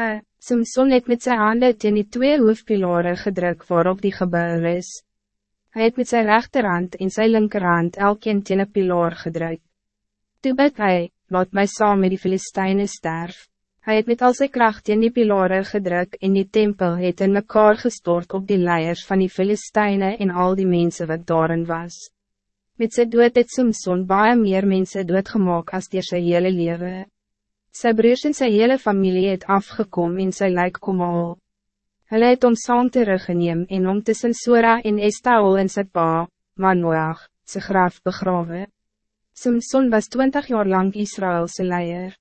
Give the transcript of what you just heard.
Uh, Samson het met zijn handen teen die twee hoofdpilare gedruk waarop die gebouw is. Hij het met zijn rechterhand en zijn linkerhand elkeen teen een pilaar gedruk. Toe bid hy, laat my saam met die Filisteine sterf. Hij het met al sy kracht teen die pilare gedruk en die tempel het in mekaar gestort op die leiers van die Filisteine en al die mensen wat daarin was. Met sy dood het Samson baie meer mense doodgemaak as die sy hele leven. Sy broers en sy hele familie het afgekom en sy lijk kom al. Hulle het om saam teruggeneem en om tussen Sora en Estaol in sy pa, Manoach, sy graaf begrawe. Samson was twintig jaar lang Israëlse leier.